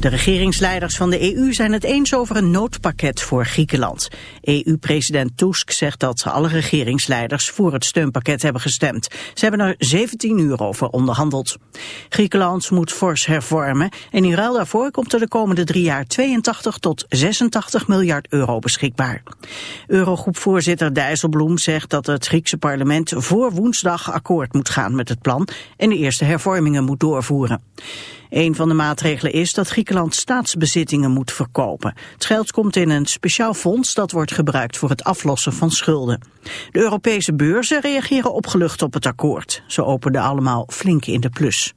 De regeringsleiders van de EU zijn het eens over een noodpakket voor Griekenland. EU-president Tusk zegt dat alle regeringsleiders voor het steunpakket hebben gestemd. Ze hebben er 17 uur over onderhandeld. Griekenland moet fors hervormen en in ruil daarvoor komt er de komende drie jaar 82 tot 86 miljard euro beschikbaar. Eurogroepvoorzitter Dijsselbloem zegt dat het Griekse parlement voor woensdag akkoord moet gaan met het plan en de eerste hervormingen moet doorvoeren. Een van de maatregelen is dat Griekenland staatsbezittingen moet verkopen. Het geld komt in een speciaal fonds dat wordt gebruikt voor het aflossen van schulden. De Europese beurzen reageren opgelucht op het akkoord. Ze openden allemaal flink in de plus.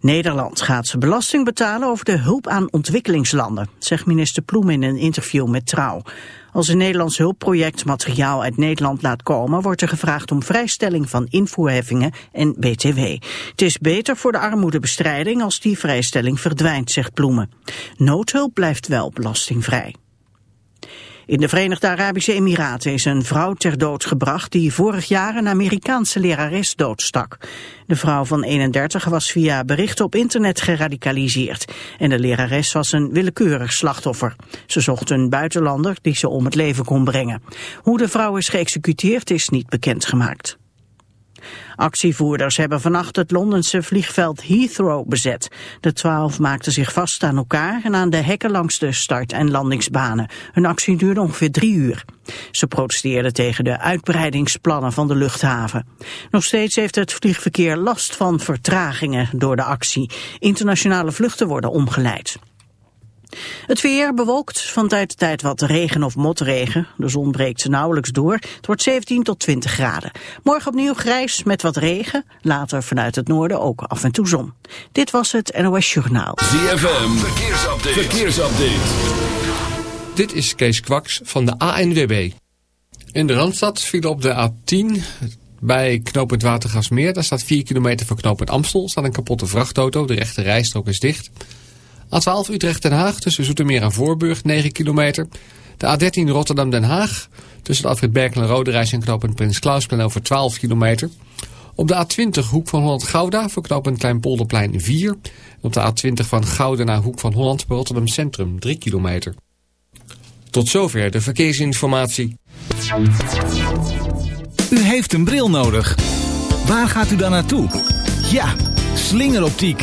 Nederland gaat zijn belasting betalen over de hulp aan ontwikkelingslanden, zegt minister Ploem in een interview met Trouw. Als een Nederlands hulpproject materiaal uit Nederland laat komen, wordt er gevraagd om vrijstelling van invoerheffingen en BTW. Het is beter voor de armoedebestrijding als die vrijstelling verdwijnt, zegt Ploemen. Noodhulp blijft wel belastingvrij. In de Verenigde Arabische Emiraten is een vrouw ter dood gebracht die vorig jaar een Amerikaanse lerares doodstak. De vrouw van 31 was via berichten op internet geradicaliseerd en de lerares was een willekeurig slachtoffer. Ze zocht een buitenlander die ze om het leven kon brengen. Hoe de vrouw is geëxecuteerd is niet bekendgemaakt. Actievoerders hebben vannacht het Londense vliegveld Heathrow bezet. De twaalf maakten zich vast aan elkaar en aan de hekken langs de start- en landingsbanen. Hun actie duurde ongeveer drie uur. Ze protesteerden tegen de uitbreidingsplannen van de luchthaven. Nog steeds heeft het vliegverkeer last van vertragingen door de actie. Internationale vluchten worden omgeleid. Het weer bewolkt, van tijd tot tijd wat regen of motregen. De zon breekt nauwelijks door. Het wordt 17 tot 20 graden. Morgen opnieuw grijs met wat regen. Later vanuit het noorden ook af en toe zon. Dit was het NOS Journaal. ZFM, verkeersupdate. verkeersupdate. Dit is Kees Kwaks van de ANWB. In de Randstad viel op de A10 bij knooppunt Watergasmeer. Daar staat 4 kilometer voor knooppunt Amstel. staat een kapotte vrachtauto. De rechte rijstrook is dicht. A12 Utrecht-Den Haag tussen Zoetermeer en Voorburg 9 kilometer. De A13 Rotterdam-Den Haag tussen de Alfred Berkel en Roderijs en knooppunt Prins Klausplein over 12 kilometer. Op de A20 Hoek van Holland-Gouda voor knooppunt Kleinpolderplein 4. En op de A20 van Gouden naar Hoek van Holland bij Rotterdam Centrum 3 kilometer. Tot zover de verkeersinformatie. U heeft een bril nodig. Waar gaat u dan naartoe? Ja, slingeroptiek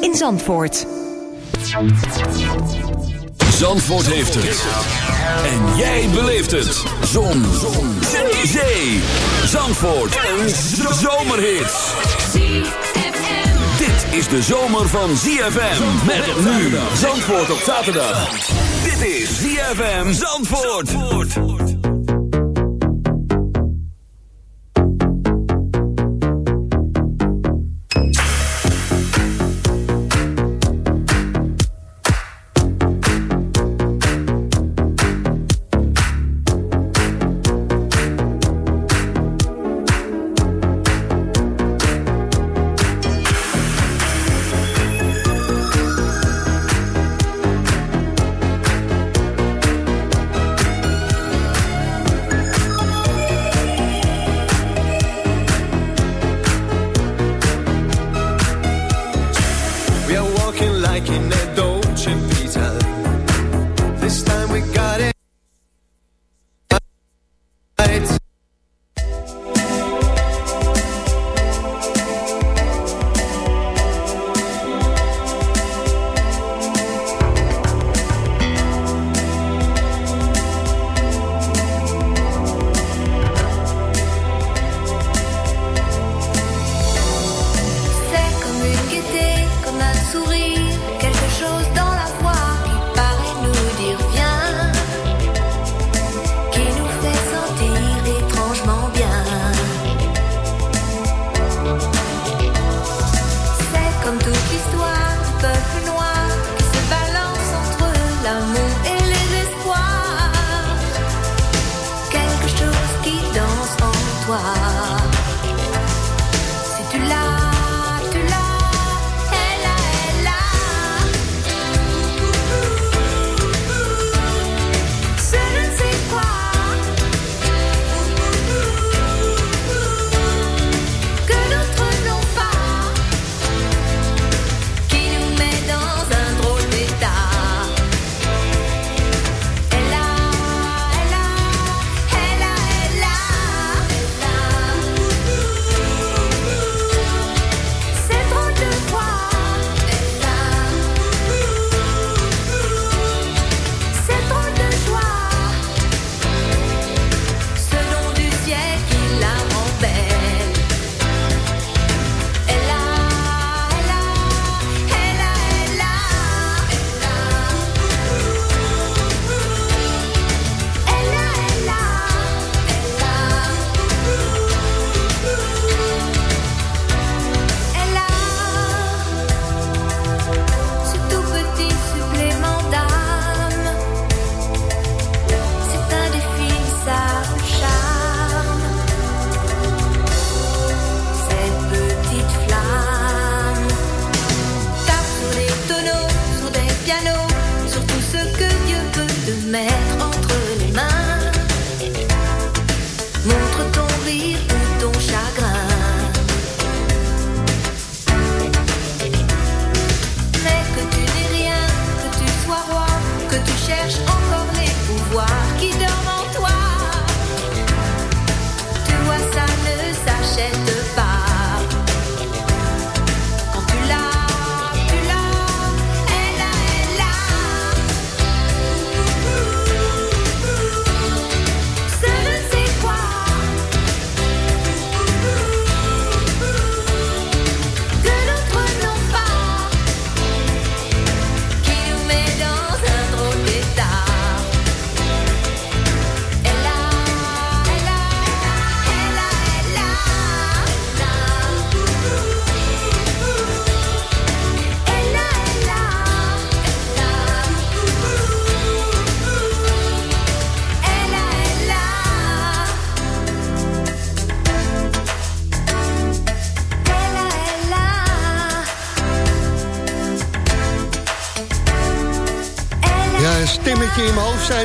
in Zandvoort. Zandvoort heeft het. En jij beleeft het. Zon. Zon. Zee. Zandvoort. Een zomerhit. Dit is de zomer van ZFM. Met nu Zandvoort op zaterdag. Dit is ZFM Zandvoort. m'a souri.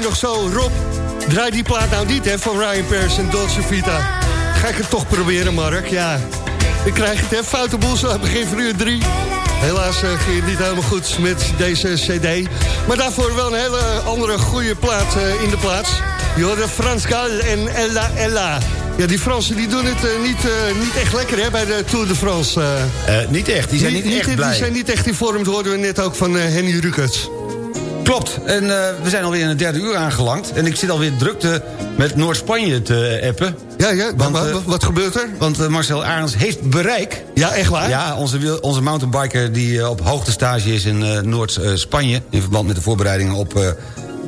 Nog zo. Rob, draai die plaat nou niet hè, van Ryan Pers en Dolce Vita. Ga ik het toch proberen, Mark? Ja, ik krijg het, hè. Foute boel aan het begin van uur drie. Helaas eh, ging het niet helemaal goed met deze cd. Maar daarvoor wel een hele andere goede plaat eh, in de plaats. Je hoorde Frans Gal en Ella Ella. Ja, die Fransen die doen het eh, niet, niet echt lekker hè, bij de Tour de France. niet echt, die zijn niet, echt blij. Die zijn niet echt in vorm, dat hoorden we net ook van Henny Rukert. Klopt, en eh, we zijn alweer in het derde uur aangelangd. En ik zit alweer drukte met Noord-Spanje te appen. Ja, ja, Want, wat, eh, wat, wat gebeurt er? Want eh, Marcel Arends heeft bereik. Ja, echt waar? Ja, onze, onze mountainbiker die op hoogtestage is in eh, Noord-Spanje... in verband met de voorbereidingen op,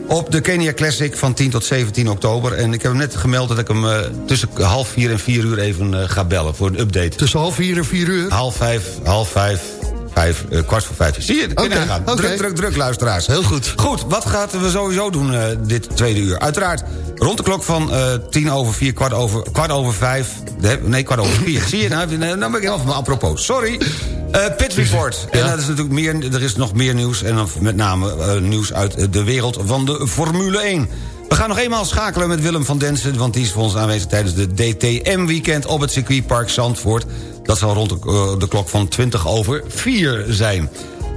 op de Kenia Classic van 10 tot 17 oktober. En ik heb hem net gemeld dat ik hem tussen half vier en vier uur even ga bellen... voor een update. Tussen half vier en vier uur? Half vijf, half vijf, vijf eh, kwart voor vijf. Zie je, Oké, gaan. Druk, druk, druk, luisteraars. Heel goed. Goed, wat gaan we sowieso doen eh, dit tweede uur? Uiteraard rond de klok van eh, tien over vier, kwart over, kwart over vijf... nee, kwart over vier. Zie je, nou, nou ben ik helemaal van apropos. Sorry. Pit Report. En dat is natuurlijk meer, er is nog meer nieuws... en dan met name nieuws uit de wereld van de Formule 1. We gaan nog eenmaal schakelen met Willem van Densen... want die is voor ons aanwezig tijdens de DTM-weekend... op het circuitpark Zandvoort. Dat zal rond de, eh, de klok van 20 over 4 zijn.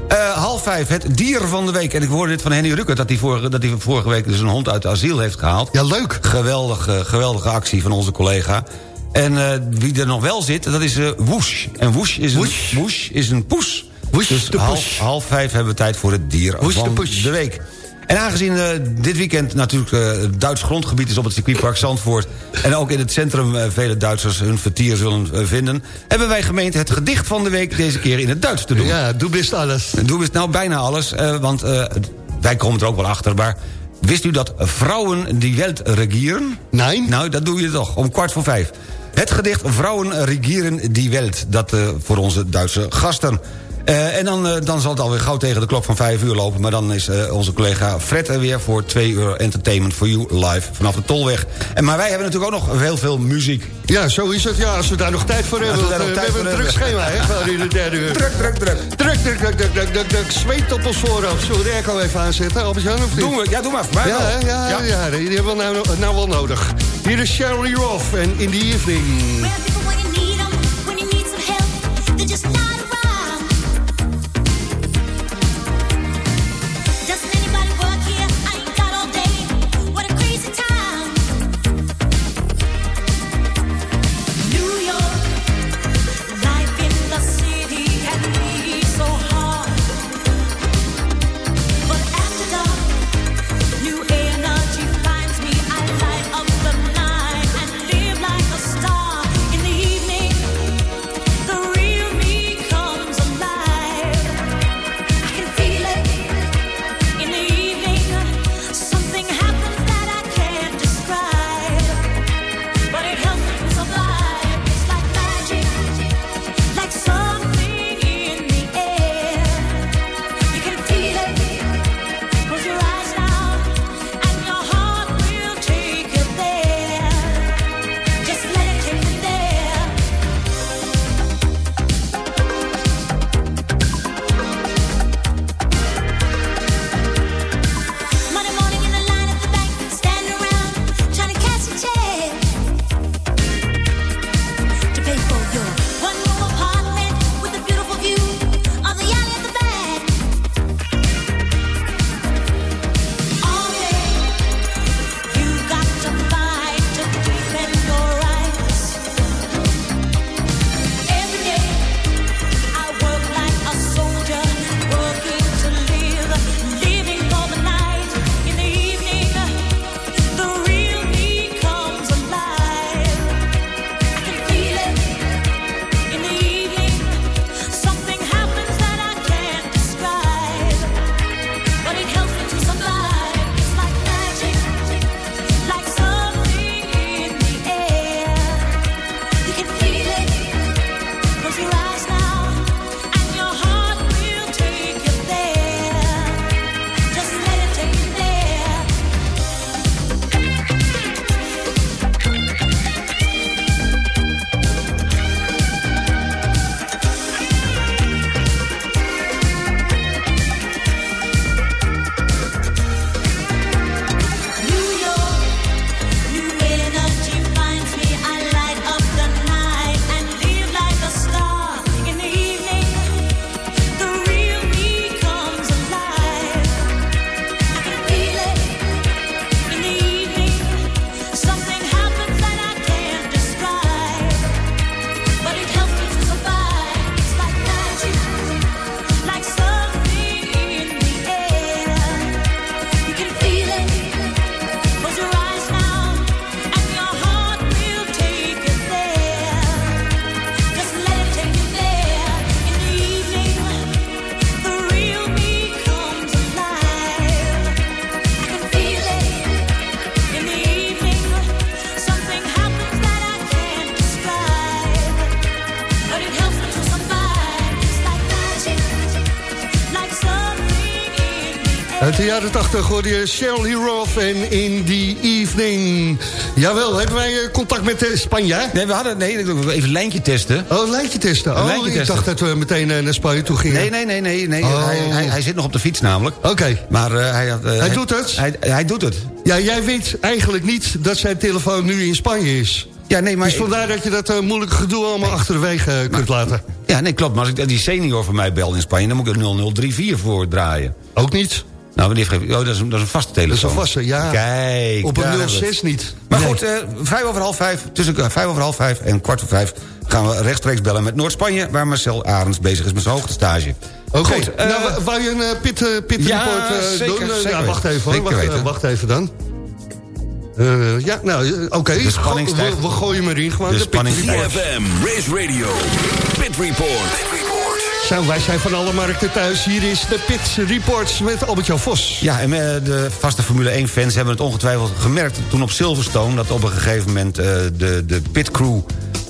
Eh, half vijf, het dier van de week. En ik hoorde dit van Henny Ruckert... dat hij vorige, dat hij vorige week dus een hond uit het asiel heeft gehaald. Ja, leuk. Geweldige, geweldige actie van onze collega. En eh, wie er nog wel zit, dat is eh Woesh. En Woesh is een, Woesh. Is een poes. Woesh dus de half, poes. half vijf hebben we tijd voor het dier Woesh van de week. En aangezien eh, dit weekend natuurlijk het Duits grondgebied is op het circuitpark Zandvoort... en ook in het centrum eh, vele Duitsers hun vertier zullen vinden... hebben wij gemeend het gedicht van de week deze keer in het Duits te doen. Ja, doe best alles. Doen we nou bijna alles, want wij komen er ook wel achter... maar wist u dat vrouwen die Welt regieren? Nee? Nou, dat doe je toch, om kwart voor vijf. Het gedicht Vrouwen regieren die Welt, dat voor onze Duitse gasten. Eh, en dan, eh, dan zal het alweer gauw tegen de klok van vijf uur lopen... maar dan is eh, onze collega Fred er weer voor twee uur Entertainment for You live vanaf de Tolweg. En, maar wij hebben natuurlijk ook nog heel veel muziek. Ja, zo is het. Ja, als we daar nog tijd voor hebben. we hebben een druk schema, hè, in de derde uur. Druk, druk, druk. Druk, druk, druk, druk, druk, druk, druk. Zweet op ons voorhoofd. Zullen we de airco even aanzetten, Albert-Jan, of niet? Doen we, ja, doe maar. maar Ja, wel. ja, ja, ja, die hebben we nou, nou wel nodig. Hier is Shirley Roth en In the Evening. Jaren 80 hoorde je Shirley Roth en In The Evening. Jawel, hebben wij eh, contact met uh, Spanje? Nee, we hadden nee, even een lijntje testen. Oh, lijntje testen. Oh, lijntje ik testen. dacht dat we meteen eh, naar Spanje toe gingen. Nee, nee, nee, nee. nee. Oh. Hij, hij, hij zit nog op de fiets namelijk. Oké. Maar eh, hij, had, eh, Hij doet het? Hij, hij doet het. Ja, jij weet eigenlijk niet dat zijn telefoon nu in Spanje is. Ja, nee, maar... Dus vandaar dat je dat eh, moeilijke gedoe allemaal achterwege eh, kunt laten. Ja, nee, klopt. Maar als ik die senior van mij bel in Spanje... dan moet ik er 0034 voor draaien. Ook niet. Nou, wanneer geef ik... Oh, dat is, een, dat is een vaste Dat is telefoon. een vaste, ja. Kijk. Op een hebben we 06 niet. Maar Nee. goed, eh, vijf over half vijf, tussen eh, vijf over half vijf en kwart voor vijf... gaan we rechtstreeks bellen met Noord-Spanje... waar Marcel Arends bezig is met zijn hoogtestage. Oké, Goed, eh, nou, w- wou je een eh, pit, eh, pit Ja, report eh, zeker, doen? Eh, zeker ja, wacht even hoor, wacht, eh, wacht even dan. Eh, ja, nou, eh, oké. De spanning Go- stijgt. we, we gooien hem erin gewoon. De de pit spanning report. CFM, Race Radio, Pit Report. Zo, wij zijn van alle markten thuis. Hier is de Pit Reports met Albert-Jan Vos. Ja, en eh, de vaste Formule 1-fans hebben het ongetwijfeld gemerkt... toen op Silverstone dat op een gegeven moment eh, de, de pitcrew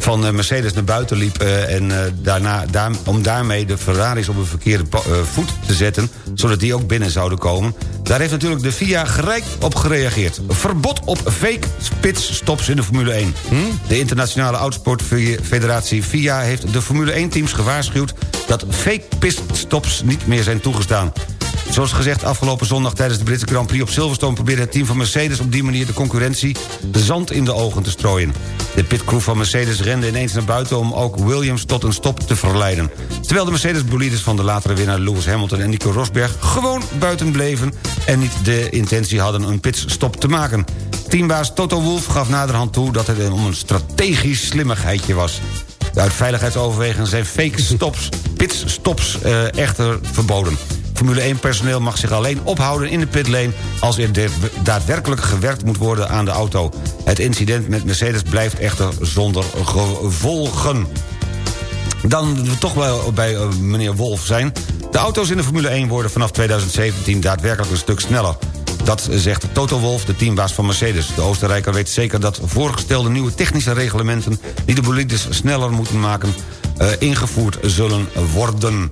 van eh, Mercedes naar buiten liep... eh, en eh, daarna, daar, om daarmee de Ferraris op een verkeerde voet te zetten... zodat die ook binnen zouden komen. Daar heeft natuurlijk de FIA gelijk op gereageerd. Verbod op fake pitstops in de Formule 1. De internationale autosportfederatie FIA heeft de Formule 1-teams gewaarschuwd... dat fake pitstops niet meer zijn toegestaan. Zoals gezegd, afgelopen zondag tijdens de Britse Grand Prix op Silverstone... probeerde het team van Mercedes op die manier de concurrentie... zand in de ogen te strooien. De pitcrew van Mercedes rende ineens naar buiten... om ook Williams tot een stop te verleiden. Terwijl de Mercedes-bolides van de latere winnaar Lewis Hamilton... en Nico Rosberg gewoon buiten bleven... en niet de intentie hadden een pitstop te maken. Teambaas Toto Wolff gaf naderhand toe... dat het om een strategisch slimmigheidje was. Uit veiligheidsoverwegingen zijn fake stops, pitstops eh, echter verboden. Formule 1-personeel mag zich alleen ophouden in de pitlane... als er daadwerkelijk gewerkt moet worden aan de auto. Het incident met Mercedes blijft echter zonder gevolgen. Dan we toch wel bij eh, meneer Wolf zijn. De auto's in de Formule 1 worden vanaf 2017 daadwerkelijk een stuk sneller. Dat zegt Toto Wolf, de teambaas van Mercedes. De Oostenrijker weet zeker dat voorgestelde nieuwe technische reglementen... die de bolides sneller moeten maken, ingevoerd zullen worden.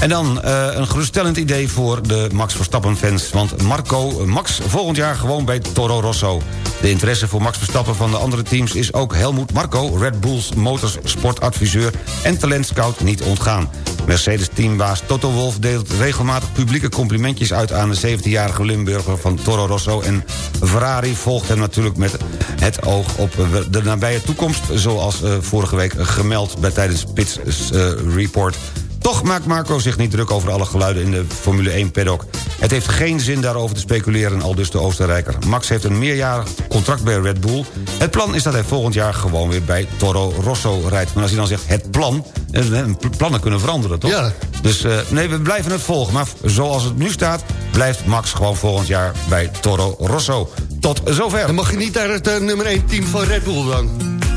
En dan eh, een geruststellend idee voor de Max Verstappen-fans. Want Marco, Max volgend jaar gewoon bij Toro Rosso. De interesse voor Max Verstappen van de andere teams is ook Helmoet Marco... Red Bulls motorsportadviseur en talentscout niet ontgaan. Mercedes-teambaas Toto Wolff deelt regelmatig publieke complimentjes uit... aan de 17-jarige Limburger van Toro Rosso. En Ferrari volgt hem natuurlijk met het oog op de nabije toekomst... zoals eh, vorige week gemeld bij tijdens Pits eh, Report... Toch maakt Marco zich niet druk over alle geluiden in de Formule 1 paddock. Het heeft geen zin daarover te speculeren, al dus de Oostenrijker. Max heeft een meerjarig contract bij Red Bull. Het plan is dat hij volgend jaar gewoon weer bij Toro Rosso rijdt. Maar als hij dan zegt het plan, eh, plannen kunnen veranderen, toch? Ja. Dus eh, nee, we blijven het volgen. Maar zoals het nu staat, blijft Max gewoon volgend jaar bij Toro Rosso. Tot zover. Dan mag je niet naar het eh, nummer 1 team van Red Bull dan.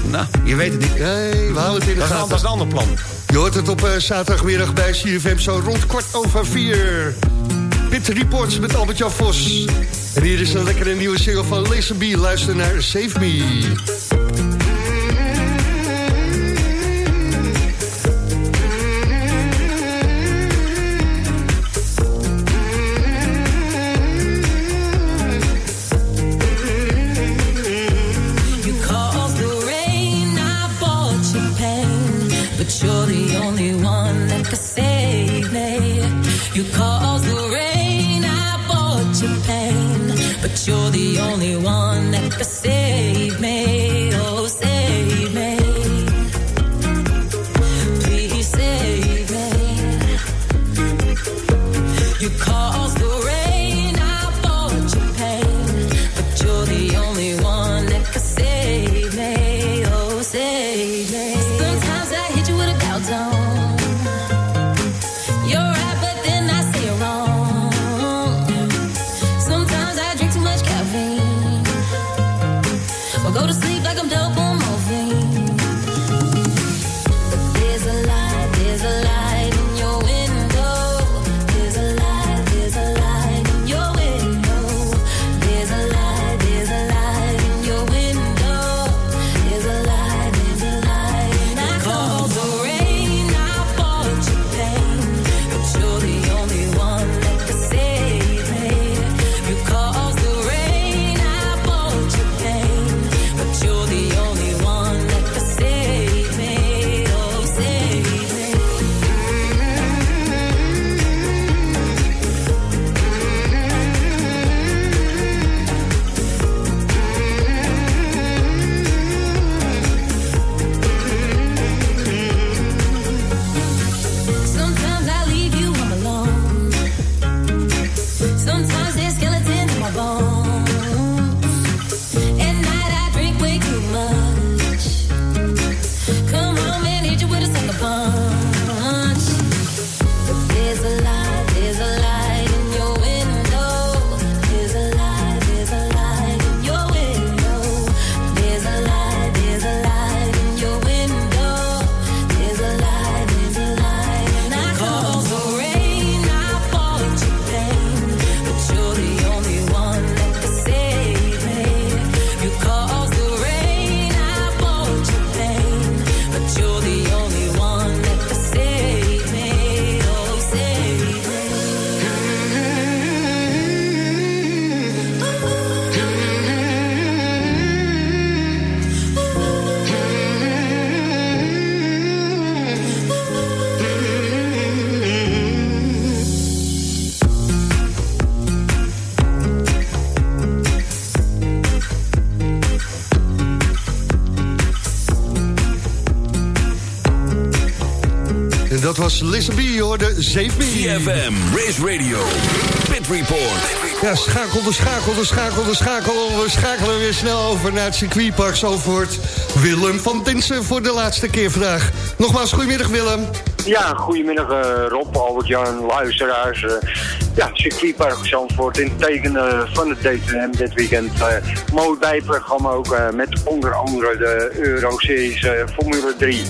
Nou, je weet het niet. Nee, we houden het in de Dat is, een, gaten. dat is een ander plan. Je hoort het op eh, zaterdagmiddag bij CFM zo rond kwart over vier. Pit Reports met Albert-Jan Vos. En hier is een lekkere nieuwe single van B. Luister naar Save Me. Save me. Was Listen B, je hoorde Save Me. CFM, Race Radio, Pit Report. Ja, schakel, de schakel, de schakel, de schakel. We schakelen weer snel over naar het circuitpark Zalvoort. Willem van Dinsen voor de laatste keer vandaag. Nogmaals, goedemiddag Willem. Ja, goedemiddag eh, Rob, Albert-Jan, luisteraars. eh ja, circuitpark Zandvoort in het teken eh, van het DTM dit weekend. mooi bijprogramma ook met onder andere de Euro-series Formule 3.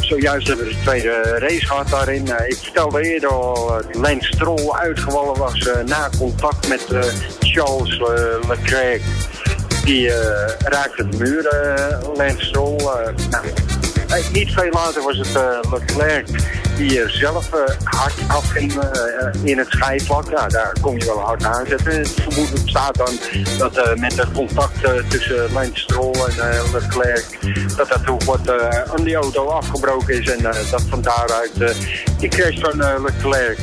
Zojuist hebben we de tweede race gehad daarin. Eh, ik vertelde eerder al dat Lance Stroll uitgevallen was eh, na contact met eh, Charles eh, Leclerc. Die eh, raakte de muur, eh Lance Stroll. eh, nou, eh, niet veel later was het eh, Leclerc die er zelf eh, hard afging eh, in het schijfvlak. Ja, daar kom je wel hard aan zetten. Het vermoeden bestaat dan dat eh, met het contact eh, tussen Lance Stroll en eh, Leclerc... dat er toch wat eh, aan die auto afgebroken is. En eh, dat van daaruit eh, die crash van eh, Leclerc...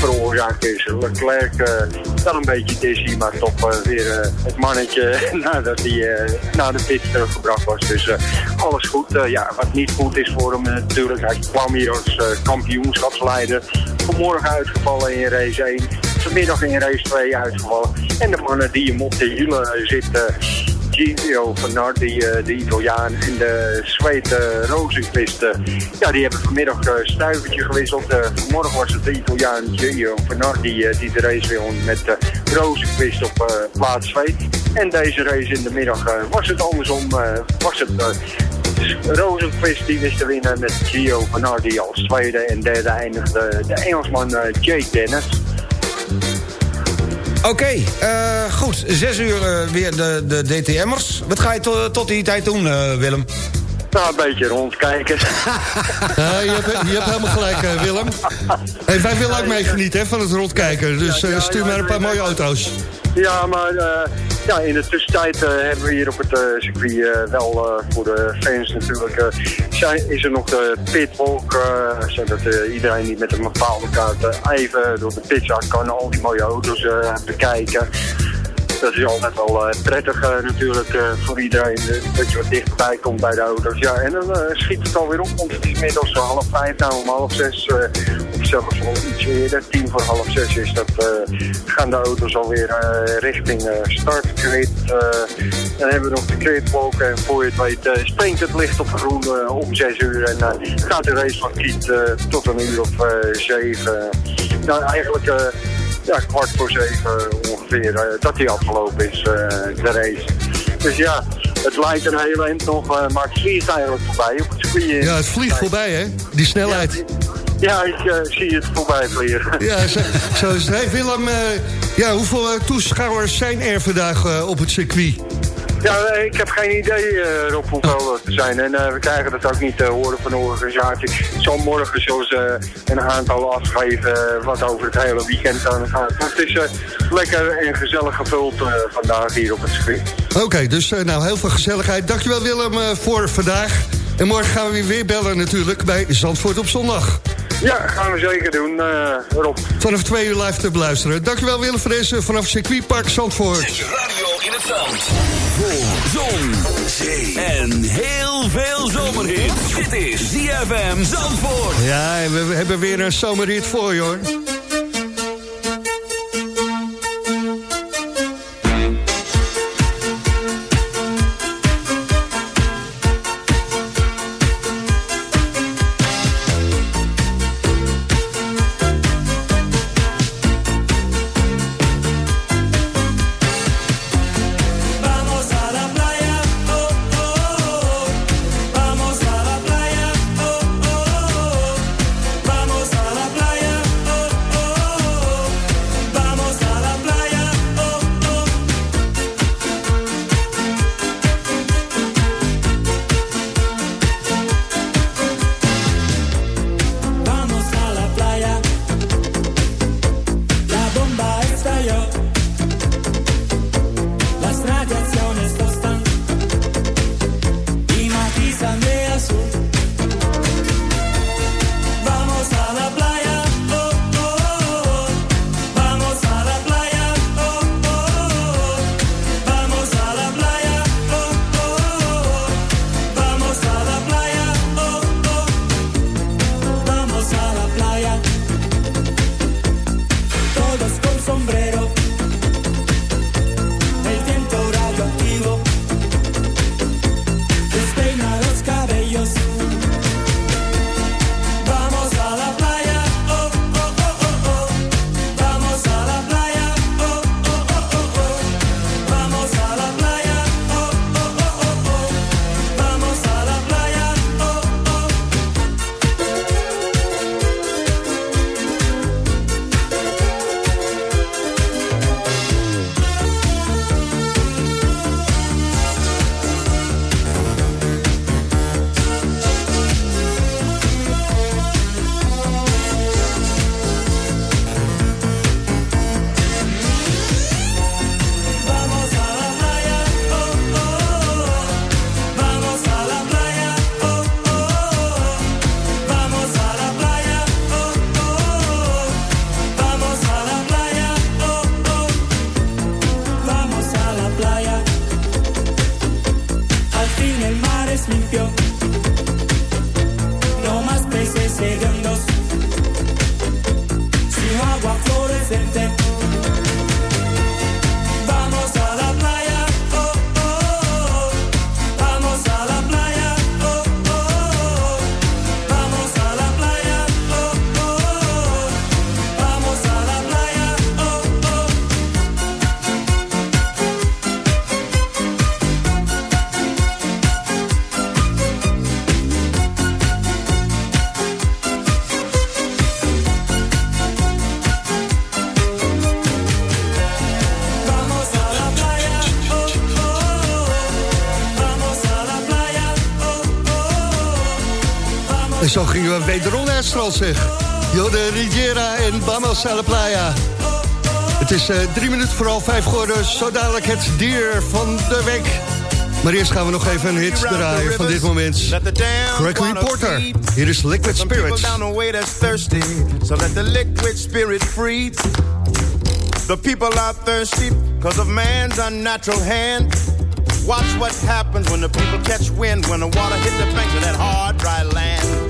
veroorzaakt is. Leclerc eh wel een beetje dizzy, maar toch eh, weer eh, het mannetje nadat hij naar de pit teruggebracht was. Dus alles goed. Ja, wat niet goed is voor hem natuurlijk. Hij kwam hier als kampioenschapsleider. Vanmorgen uitgevallen in race 1. Vanmiddag in race 2 uitgevallen. En de mannen die hem op de hielen zitten... Gio Vanardi, eh, de Italiaan, en de Zweed uh, Rozenquist. eh, ja, die hebben vanmiddag eh, stuivertje gewisseld. Vanmorgen was het de Italiaan Gio Vanardi die de race won met uh, Rozenquist op plaats 2. En deze race in de middag was het andersom. was het Rozenquist die wist te winnen met Gio Vanardi als tweede. En derde eindigde de Engelsman Jake Dennis. Oké, eh, goed. Zes uur eh, weer de, de DTM'ers. Wat ga je to- tot die tijd doen, eh, Willem? Nou, een beetje rondkijken. Ja, je, hebt, je hebt helemaal gelijk, eh, Willem. Hey, wij willen ook meegenieten hè, van het rondkijken. Dus eh, stuur maar een paar mooie auto's. Ja, maar eh, ja, in de tussentijd eh, hebben we hier op het eh, circuit eh, wel eh, voor de fans natuurlijk... eh, zijn, is er nog de pitwalk, eh, zodat eh, iedereen die met een bepaalde kaart eh, even door de pitstraat kan al die mooie auto's eh, bekijken. Dat is altijd wel eh, prettig eh, natuurlijk eh, voor iedereen, dat je wat dichterbij komt bij de auto's. Ja, en dan schiet het alweer op, want het is inmiddels zo half vijf, nou om half zes, of zelfs al iets eerder, tien voor half zes is dat, gaan de auto's alweer richting startgrid. dan hebben we nog de gridwalk en voor je het weet springt het licht op groen om zes uur en gaat de race van Kiet tot een uur of zeven. Nou, eigenlijk... ja, kwart voor zeven ongeveer eh, dat die afgelopen is, eh, de race. Dus ja, het lijkt een hele eind nog, eh, maar het vliegt eigenlijk voorbij op het circuit. Ja, het vliegt voorbij, hè? Die snelheid. Ja, ik zie het voorbij vliegen. Ja, zo, zo is het. Hey, Willem, ja, hoeveel toeschouwers zijn er vandaag op het circuit? Ja, eh, ik heb geen idee, eh Rob, hoeveel er zijn. En eh, we krijgen dat ook niet te horen van de organisatie. Ik zal morgen zoals eh, een aantal afgeven wat over het hele weekend aan gaat. Maar het is lekker en gezellig gevuld eh, vandaag hier op het circuit. Oké, dus eh, nou, heel veel gezelligheid. Dankjewel Willem eh, voor vandaag. En morgen gaan we weer weer bellen natuurlijk bij Zandvoort op zondag. Ja, gaan we zeker doen, eh, Rob. Vanaf twee uur live te beluisteren. Dankjewel Willem van deze vanaf circuitpark Zandvoort. Zand. Voor zon, zee en heel veel zomerhit. Dit is ZFM Zandvoort. Ja, we hebben weer een zomerrit voor je hoor. Zo gingen we wederom naar het strand, zeg. Jode Riviera en Vamos a la Playa. Het is eh, drie minuten voor al vijf geworden. Zo dadelijk het dier van de week. Maar eerst gaan we nog even een hit draaien van dit moment. Gregory Porter. Hier is Liquid thirsty, so let the liquid spirit free. The people are thirsty because of man's unnatural hand. Watch what happens when the people catch wind, when the water hit the banks of that hard, dry land.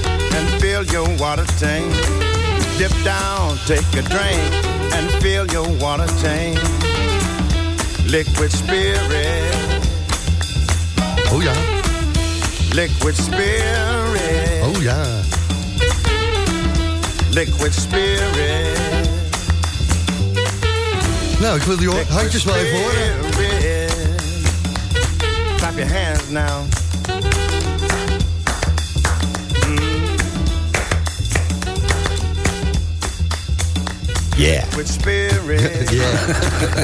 and fill your water tank. Dip down, take a drink and fill your water tank. Liquid spirit, Oh ja, liquid spirit, oh ja. liquid spirit. Nou, ik wil die handjes wel even horen. Clap your hands now. Yeah. Liquid spirit. Ja.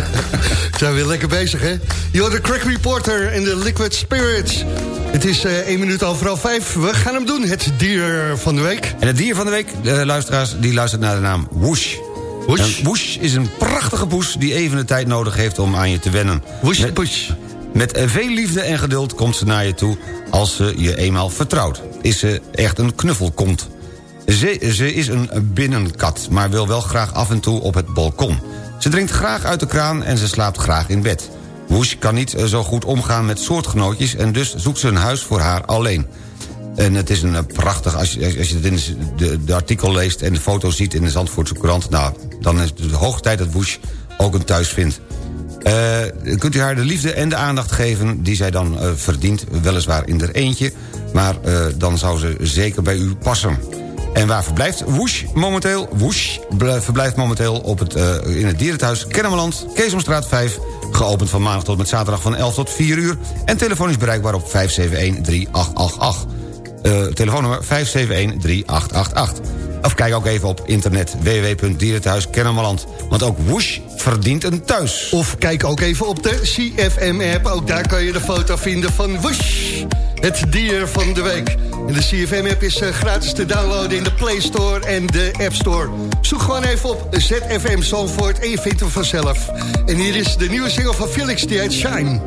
Zijn we weer lekker bezig, hè? Je hoort de Crack Reporter en de Liquid Spirits. Het is eh 1 minuut overal 5. We gaan hem doen, het dier van de week. En het dier van de week, de luisteraars, die luistert naar de naam Woosh. Woosh. En Woosh is een prachtige poes die even de tijd nodig heeft om aan je te wennen. Woesh, Met- push. Met eh, veel liefde en geduld komt ze naar je toe als ze je eenmaal vertrouwt. Is ze echt een knuffelkont. Ze, is een binnenkat, maar wil wel graag af en toe op het balkon. Ze drinkt graag uit de kraan en ze slaapt graag in bed. Woosh kan niet eh, zo goed omgaan met soortgenootjes... en dus zoekt ze een huis voor haar alleen. En het is een eh, prachtig, als je, als je het in de, artikel leest... en de foto's ziet in de Zandvoortse krant... nou, dan is het hoog tijd dat Woosh ook een thuis vindt. Eh, kunt u haar de liefde en de aandacht geven die zij dan verdient. Weliswaar in er eentje, maar dan zou ze zeker bij u passen. En waar verblijft Woesh momenteel? Woesh bl- verblijft momenteel op het, eh, in het dierenthuis Kennemerland... Keesomstraat 5, geopend van maandag tot met zaterdag van 11 tot 4 uur... en telefonisch bereikbaar op 571-3888. Eh, telefoonnummer 571-3888. Of kijk ook even op internet www.dierenthuis Kennemerland. Want ook Woosh verdient een thuis. Of kijk ook even op de CFM-app. Ook daar kan je de foto vinden van Woosh, het dier van de week. En de CFM-app is eh, gratis te downloaden in de Play Store en de App Store. Zoek gewoon even op ZFM Zandvoort en je vindt hem vanzelf. En hier is de nieuwe single van Felix, die heet Shine.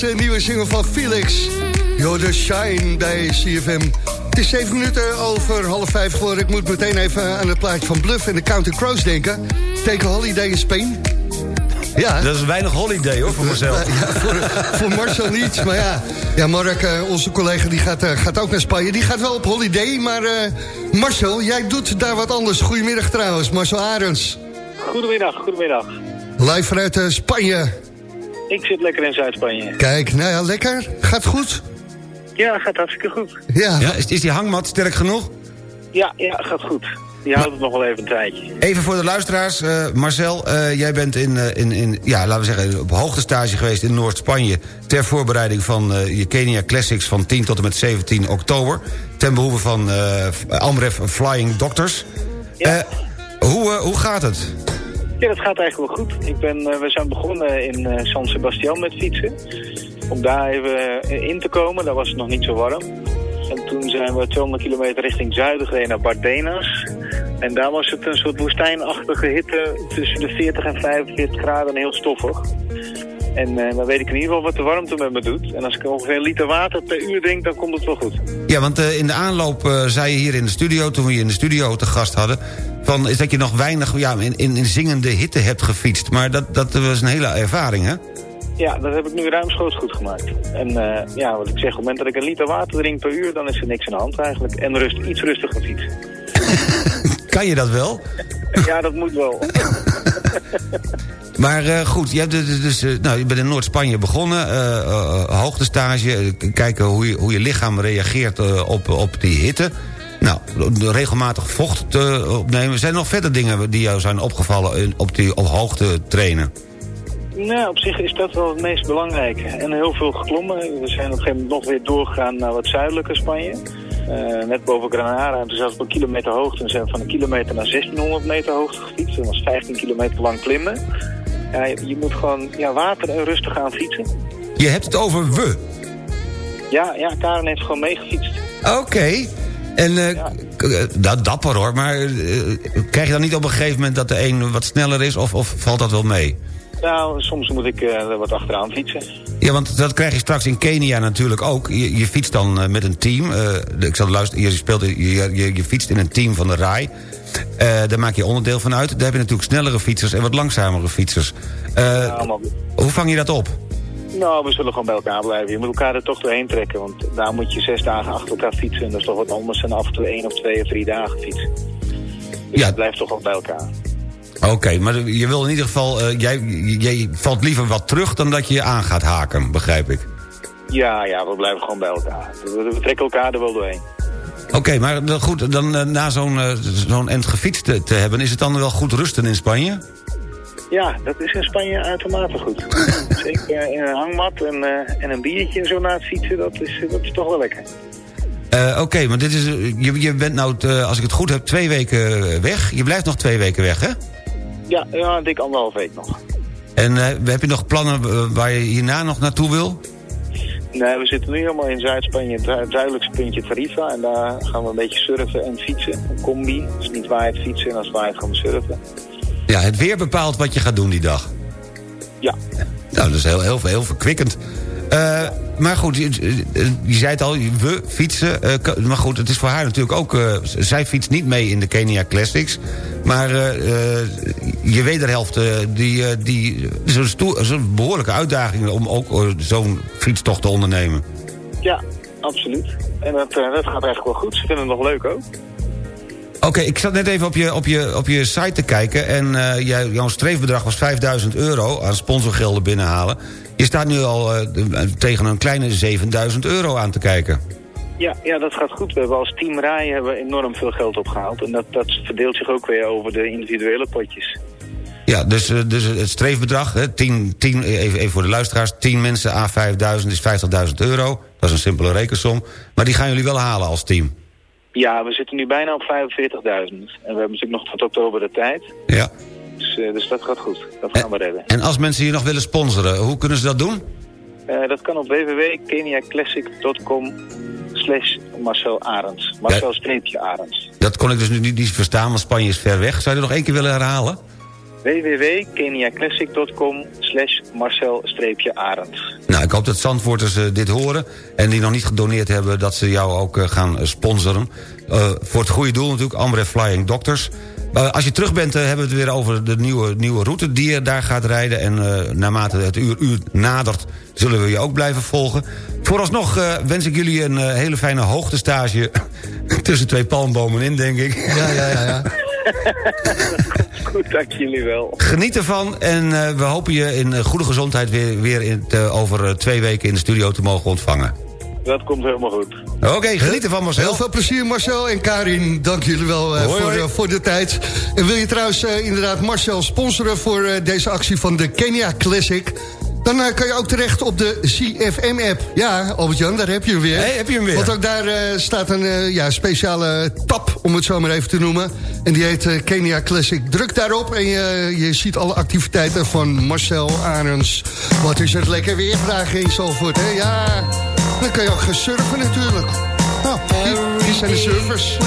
Deze nieuwe single van Felix. Yo, de Shine bij CFM. Het is zeven minuten over half vijf geworden. Ik moet meteen even aan het plaatje van Bluff en de Counter Crows denken. Take a holiday in Spain. Ja. Dat is weinig holiday hoor, voor mezelf. Ja, voor, voor Marcel niet, maar ja. Ja, Mark, eh, onze collega, die gaat, eh, gaat ook naar Spanje. Die gaat wel op holiday, maar eh, Marcel, jij doet daar wat anders. Goedemiddag trouwens, Marcel Arends. Goedemiddag, goedemiddag. Live vanuit Spanje. Ik zit lekker in Zuid-Spanje. Kijk, nou ja, lekker. Gaat goed? Ja, gaat hartstikke goed. Ja. Ja, is, is die hangmat sterk genoeg? Ja, ja, gaat goed. Die houdt het nog wel even een tijdje. Even voor de luisteraars, eh, Marcel, eh, jij bent in, eh, in, in, ja, laten we zeggen, op hoogtestage geweest in Noord-Spanje... ter voorbereiding van eh, je Kenia Classics van 10 tot en met 17 oktober... ten behoeve van eh, Amref Flying Doctors. Eh, hoe, eh, hoe gaat het? Ja, dat gaat eigenlijk wel goed. Ik ben, eh, we zijn begonnen in eh, San Sebastian met fietsen. Om daar even eh, in te komen, daar was het nog niet zo warm. En toen zijn we 200 kilometer richting zuiden gereden naar Bardenas. En daar was het een soort woestijnachtige hitte tussen de 40 en 45 graden en heel stoffig. En eh, dan weet ik in ieder geval wat de warmte met me doet. En als ik ongeveer een liter water per uur drink, dan komt het wel goed. Ja, want eh, in de aanloop eh, zei je hier in de studio, toen we je in de studio te gast hadden... Van, is dat je nog weinig ja, in, in, in zingende hitte hebt gefietst. Maar dat, dat was een hele ervaring, hè? Ja, dat heb ik nu ruimschoots goed gemaakt. En ja, wat ik zeg, op het moment dat ik een liter water drink per uur, dan is er niks aan de hand eigenlijk. En rust, iets rustiger fietsen. Kan je dat wel? ja, dat moet wel. Maar eh, goed, je, hebt dus, dus, eh, nou, je bent in Noord-Spanje begonnen. eh, hoogtestage, kijken hoe je, hoe je lichaam reageert op, op die hitte. Nou, regelmatig vocht opnemen. Zijn er nog verder dingen die jou zijn opgevallen op, die, op hoogte trainen? Nou, op zich is dat wel het meest belangrijke. En heel veel geklommen. We zijn op een gegeven moment nog weer doorgegaan naar wat zuidelijke Spanje. Eh, net boven Granada. En zat we op een kilometer hoogte. En zijn van een kilometer naar 1600 meter hoogte gefietst. Dat was 15 kilometer lang klimmen. Ja, je, je moet gewoon ja, water en rustig gaan fietsen. Je hebt het over we. Ja, ja, Karen heeft gewoon meegefietst. Oké. En, eh, eh, nou, dapper hoor, maar krijg je dan niet op een gegeven moment dat de een wat sneller is, of, of valt dat wel mee? Nou, soms moet ik eh, wat achteraan fietsen. Ja, want dat krijg je straks in Kenia natuurlijk ook. Je, je fietst dan eh, met een team. eh, ik zal luisteren, je, speelt, je, je, je fietst in een team van de RAI. Daar maak je onderdeel van uit. Daar heb je natuurlijk snellere fietsers en wat langzamere fietsers. Ja, hoe vang je dat op? Nou, we zullen gewoon bij elkaar blijven. Je moet elkaar er toch doorheen trekken. Want daar moet je zes dagen achter elkaar fietsen. En dat is toch wat anders dan af en toe één of twee of drie dagen fietsen. Dus Ja. het blijft toch wel bij elkaar. Oké, maar je wil in ieder geval... eh, jij, jij valt liever wat terug dan dat je je aan gaat haken, begrijp ik. Ja, ja, we blijven gewoon bij elkaar. We, we trekken elkaar er wel doorheen. Oké, maar dan goed, dan eh, na zo'n eh, zo'n end gefietst te, te hebben... is het dan wel goed rusten in Spanje? Ja, dat is in Spanje uitermate goed. Zeker in een hangmat en, en een biertje zo na het fietsen, dat is, dat is toch wel lekker. Oké, maar dit is, je, je bent nou, als ik het goed heb, twee weken weg. Je blijft nog twee weken weg, hè? Ja, ja dik anderhalf week nog. En eh, heb je nog plannen eh, waar je hierna nog naartoe wil? Nee, we zitten nu helemaal in Zuid-Spanje, het zuidelijkste puntje Tarifa. En daar gaan we een beetje surfen en fietsen. Een combi, dus niet waaiend fietsen en als waaiend gaan we surfen. Ja, het weer bepaalt wat je gaat doen die dag. Ja. Nou, dat is heel, heel, heel verkwikkend. Eh, maar goed, je, je zei het al, we fietsen. maar goed, het is voor haar natuurlijk ook... zij fietst niet mee in de Kenia Classics. Maar je wederhelft, eh, die, eh, die, is een, een behoorlijke uitdaging... om ook eh, zo'n fietstocht te ondernemen. Ja, absoluut. En dat, eh, dat gaat eigenlijk wel goed. Ze vinden het nog leuk ook. Oké, ik zat net even op je, op je, op je site te kijken... en eh, jij, jouw streefbedrag was 5000 euro aan sponsorgelden binnenhalen. Je staat nu al eh, tegen een kleine 7000 euro aan te kijken. Ja, ja, dat gaat goed. We hebben als team Rai hebben enorm veel geld opgehaald. En dat, dat verdeelt zich ook weer over de individuele potjes. Ja, dus, eh, dus het streefbedrag, hè, 10, 10, even, even voor de luisteraars... 10 mensen A 5000 is 50.000 euro. Dat is een simpele rekensom. Maar die gaan jullie wel halen als team. Ja, we zitten nu bijna op 45.000. En we hebben natuurlijk nog tot oktober de tijd. Ja. Dus, eh, dus dat gaat goed. Dat gaan we redden. En als mensen hier nog willen sponsoren, hoe kunnen ze dat doen? Eh, dat kan op www.keniaclassic.com slash Marcel Arends. Marcel streepje Arends. Dat kon ik dus nu niet, niet verstaan, want Spanje is ver weg. Zou je dat nog één keer willen herhalen? www.keniaclassic.com slash Marcel streepje Arends. Nou, ik hoop dat Zandvoorters eh, dit horen... en die nog niet gedoneerd hebben, dat ze jou ook eh, gaan sponsoren. Eh, voor het goede doel natuurlijk, Amref Flying Doctors. Eh, als je terug bent, eh, hebben we het weer over de nieuwe, nieuwe route... die je daar gaat rijden. En eh, naarmate het uur, uur nadert, zullen we je ook blijven volgen. Vooralsnog eh, wens ik jullie een eh, hele fijne hoogtestage... tussen twee palmbomen in, denk ik. Ja, ja, ja. ja. Goed, dank jullie wel. Geniet ervan en eh, we hopen je in goede gezondheid... weer, weer in, over twee weken in de studio te mogen ontvangen. Dat komt helemaal goed. Oké, geniet ervan Marcel. Heel veel plezier Marcel en Karin. Dank jullie wel eh, Hoi, voor, hoi. eh, voor de tijd. En wil je trouwens eh, inderdaad Marcel sponsoren... voor eh, deze actie van de Kenia Classic... dan kan je ook terecht op de CFM-app. Ja, Albert-Jan, daar heb je hem weer. Hey, heb je hem weer? Want ook daar eh, staat een eh, ja, speciale tab, om het zo maar even te noemen. En die heet Kenia Classic. Druk daarop en je, je ziet alle activiteiten van Marcel Arends. Wat is het lekker weer vandaag in Zalvoort, hè? Ja, dan kan je ook gaan surfen natuurlijk. Nou, hier, hier zijn de surfers.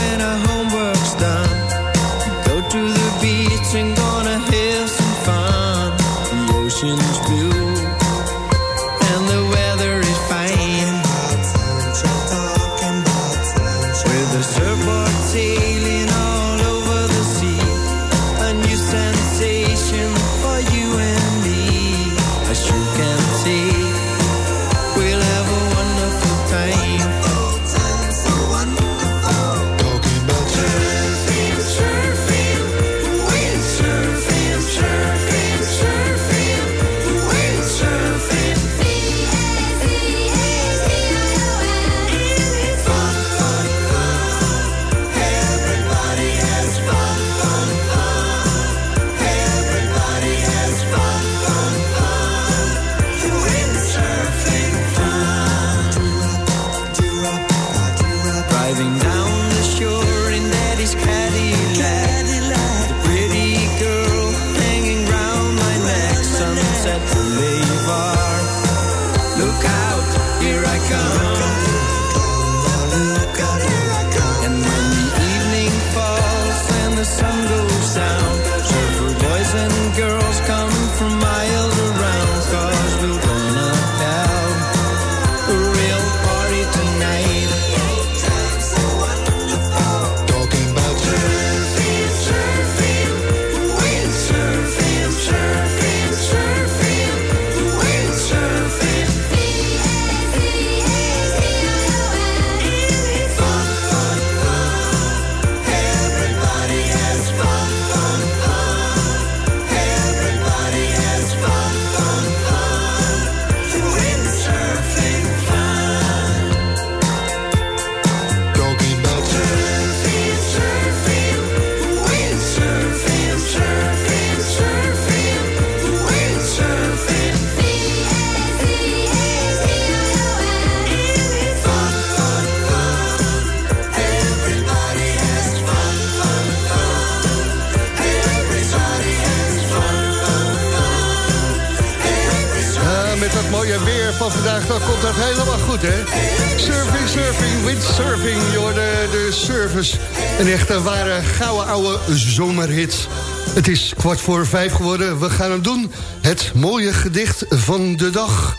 Oude zomerhit. Het is kwart voor vijf geworden, we gaan hem doen. Het mooie gedicht van de dag.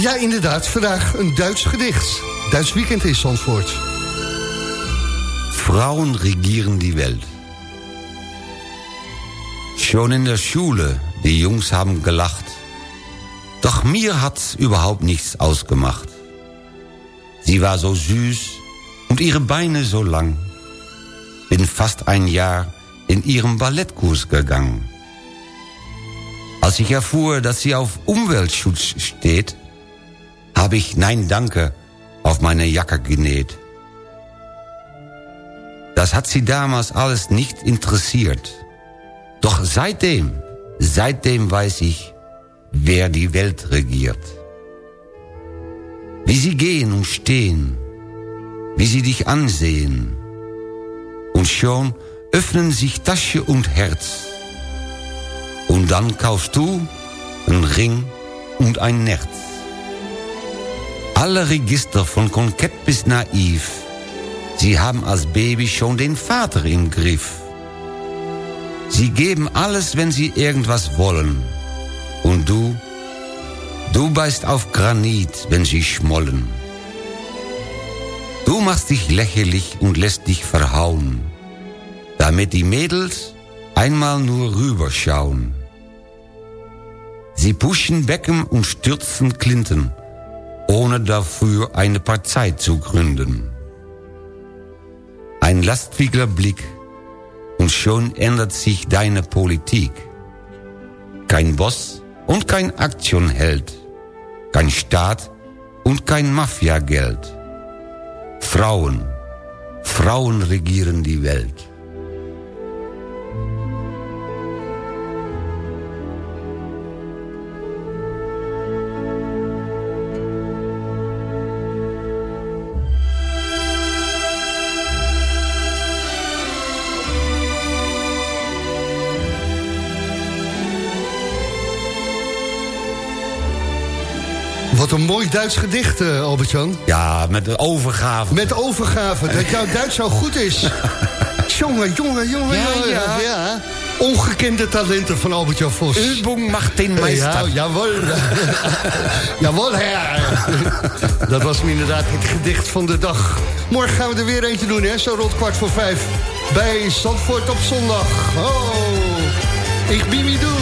Ja, inderdaad, vandaag een Duits gedicht. Duits weekend in Zandvoort. Frauen regieren die Welt. Schon in der Schule, die Jungs haben gelacht. Doch mir hat's überhaupt nichts ausgemacht. Sie war so süß und ihre Beine so lang. Bin fast ein Jahr in ihrem Ballettkurs gegangen. Als ich erfuhr, dass sie auf Umweltschutz steht, habe ich Nein Danke auf meine Jacke genäht. Das hat sie damals alles nicht interessiert. Doch seitdem, seitdem weiß ich, wer die Welt regiert. Wie sie gehen und stehen, wie sie dich ansehen. Und schon öffnen sich Tasche und Herz. Und dann kaufst du einen Ring und ein Nerz. Alle Register von kokett bis naiv, sie haben als Baby schon den Vater im Griff. Sie geben alles, wenn sie irgendwas wollen. Und du, du beißt auf Granit, wenn sie schmollen. Du machst dich lächerlich und lässt dich verhauen, damit die Mädels einmal nur rüberschauen. Sie pushen Becken und stürzen Clinton, ohne dafür eine Partei zu gründen. Ein lastwiger Blick und schon ändert sich deine Politik. Kein Boss und kein Aktionheld, kein Staat und kein Mafiageld. Frauen, Frauen regieren die Welt. Wat een mooi Duits gedicht, eh, Albert-Jan. Ja, met de overgave. Met overgave, dat jouw Duits zo goed is. jongen, jongen, jongen, Ja, jongen. ja. Ongekende talenten van Albert-Jan Vos. Übung macht den Meister. Ja, jawel. jawel, her. Dat was hem inderdaad het gedicht van de dag. Morgen gaan we er weer eentje doen, hè? Zo rond kwart voor vijf. Bij Zandvoort op zondag. Oh, ik ben wie doe.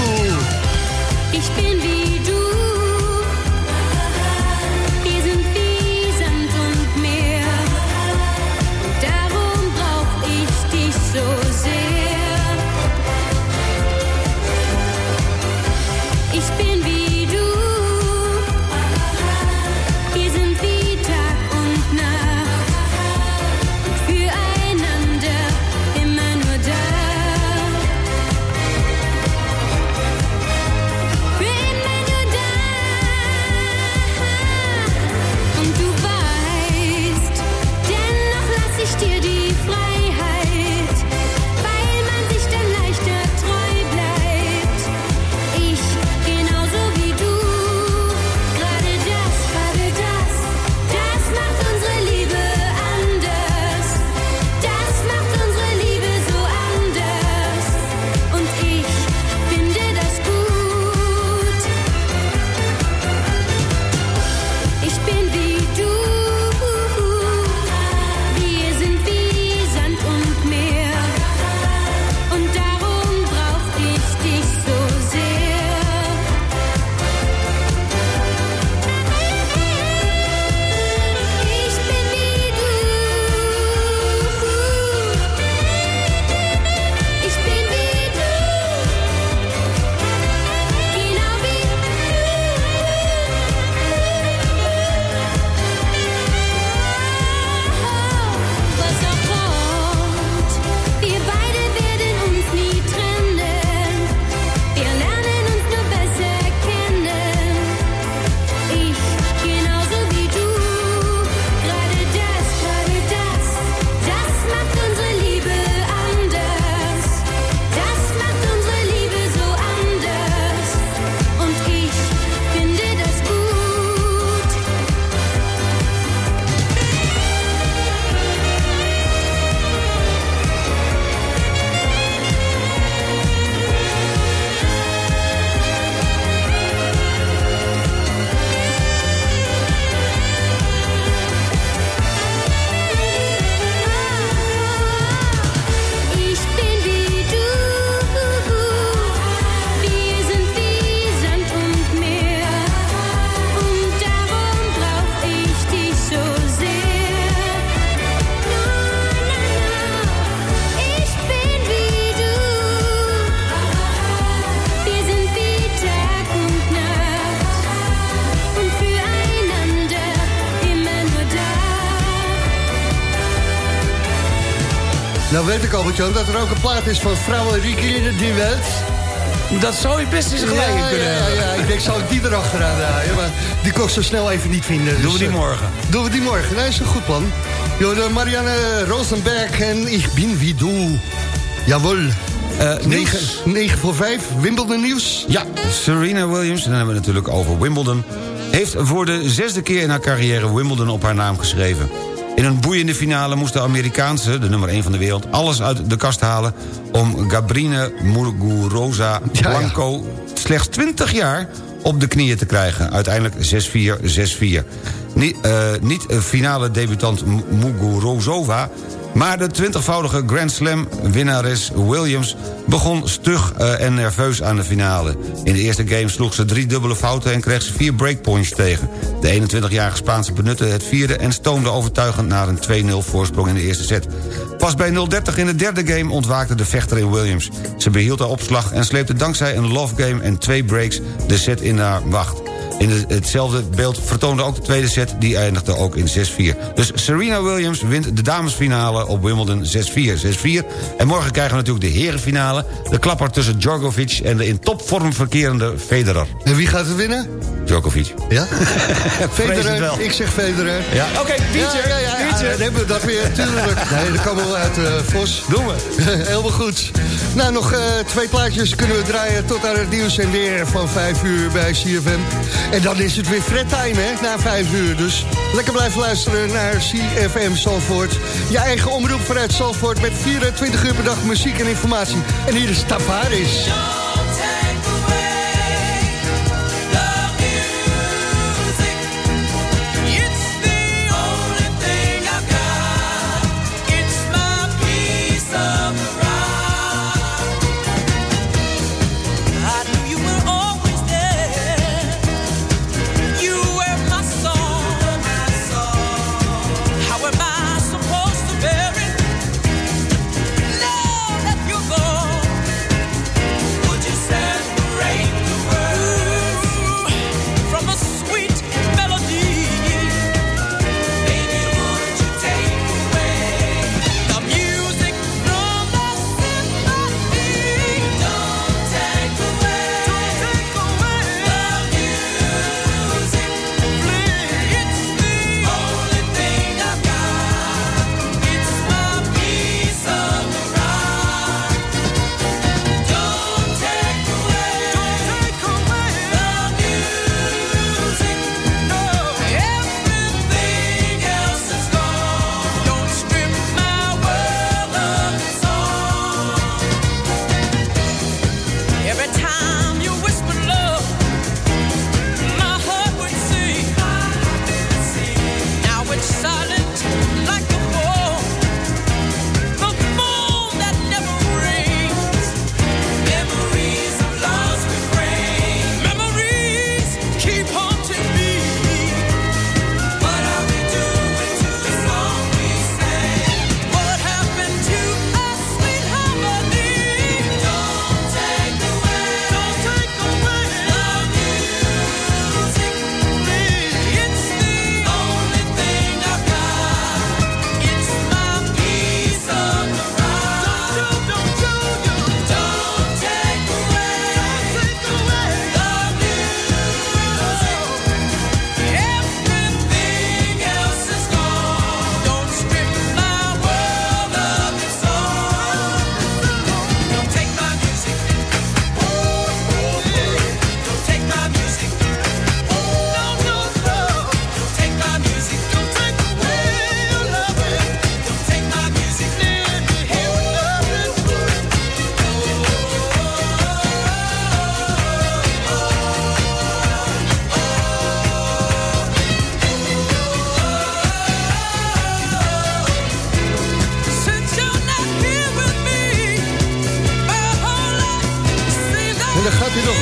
Nou weet ik al, Jan, dat er ook een plaat is van vrouwen Rieke die Welt. Dat zou je best eens gelijk ja, kunnen ja, hebben. ja, ik denk, zal ik die erachteraan draaien? Maar die kon ik zo snel even niet vinden. Doen we dus, die eh, morgen. Doen we die morgen. Nee, is een goed plan. Yo, de Marianne Rosenberg en Ik bin wie du. Jawel. Eh, 9, 9 voor 5, Wimbledon nieuws. Ja, Serena Williams, en dan hebben we het natuurlijk over Wimbledon... heeft voor de zesde keer in haar carrière Wimbledon op haar naam geschreven. In een boeiende finale moest de Amerikaanse, de nummer 1 van de wereld... alles uit de kast halen om Gabrine Muguruza Blanco... slechts 20 jaar op de knieën te krijgen. Uiteindelijk 6-4, 6-4. Niet, eh, niet eh, finale debutant Muguruza... Maar de 20-voudige Grand Slam winnares Williams begon stug eh, en nerveus aan de finale. In de eerste game sloeg ze drie dubbele fouten en kreeg ze vier breakpoints tegen. De 21-jarige Spaanse benutte het vierde en stoomde overtuigend naar een 2-0 voorsprong in de eerste set. Pas bij 0-30 in de derde game ontwaakte de vechter in Williams. Ze behield haar opslag en sleepte dankzij een love game en twee breaks de set in haar wacht. In de- hetzelfde beeld vertoonde ook de tweede set, die eindigde ook in 6-4. Dus Serena Williams wint de damesfinale op Wimbledon 6-4, 6-4. En morgen krijgen we natuurlijk de herenfinale. De klapper tussen Djokovic en de in topvorm verkerende Federer. En wie gaat het winnen? Djokovic. Ja? Federer, ik zeg Federer. Ja, oké, biertje, Ja, ja, ja, ja, biertje. dan hebben we dat weer, tuurlijk. Nee, dat komen we wel uit, eh, Vos. Doen we. Helemaal goed. Nou, nog eh, twee plaatjes kunnen we draaien tot aan het nieuws en weer van 5 uur bij CFM. En dan is het weer Fred Time, hè, na 5 uur. Dus lekker blijven luisteren naar CFM Zalvoort. Je eigen omroep vanuit Zalvoort met 24 uur per dag muziek en informatie. En hier is Tavares.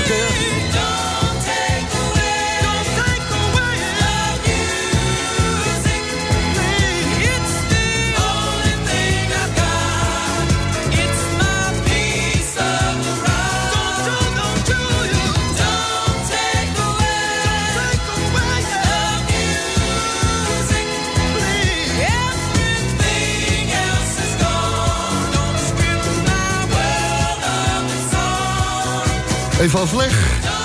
girl. Even overleg.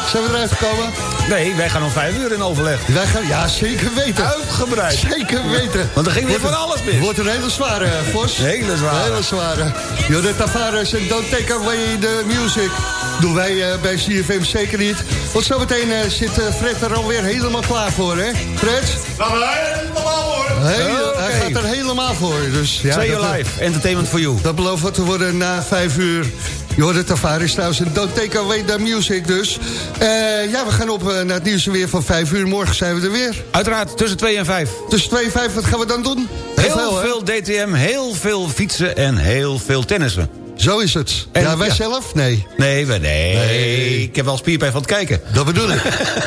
Zijn we eruit gekomen? Nee, wij gaan om vijf uur in overleg. Wij gaan, ja, zeker weten. Uitgebreid. Zeker weten. Want er ging weer van alles mis. Wordt een hele zware, eh, Vos. Hele zware. Hele zware. Jode Tavares en Don't Take Away the Music. Doen wij eh, bij CFM zeker niet. Want zometeen eh, zit Fred er alweer helemaal klaar voor, hè? Fred? Nou, helemaal hoor. Heel- Oké. Hij gaat er helemaal voor. Dus, ja, Twee dat, uur eh, live. Entertainment for you. Dat belooft wat te worden na vijf uur. Jorde Tavares trouwens en Don't Take Away the Music dus. Eh, ja, we gaan op eh, naar het nieuws weer van vijf uur. Morgen zijn we er weer. Uiteraard, tussen 2 en 5. Tussen twee en vijf, wat gaan we dan doen? Heel veel DTM, heel veel fietsen en heel veel tennissen. Zo is het. En- ja, wij ja. zelf? Nee. Nee, nee. Nee. Ik heb wel spierpijn van het kijken. Dat bedoel ik.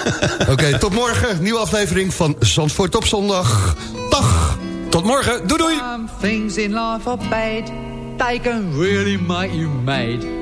Oké, tot morgen. Nieuwe aflevering van Zandvoort op zondag. Dag. Tot morgen. Doei doei. Some things in life are bad. They can really make you mad.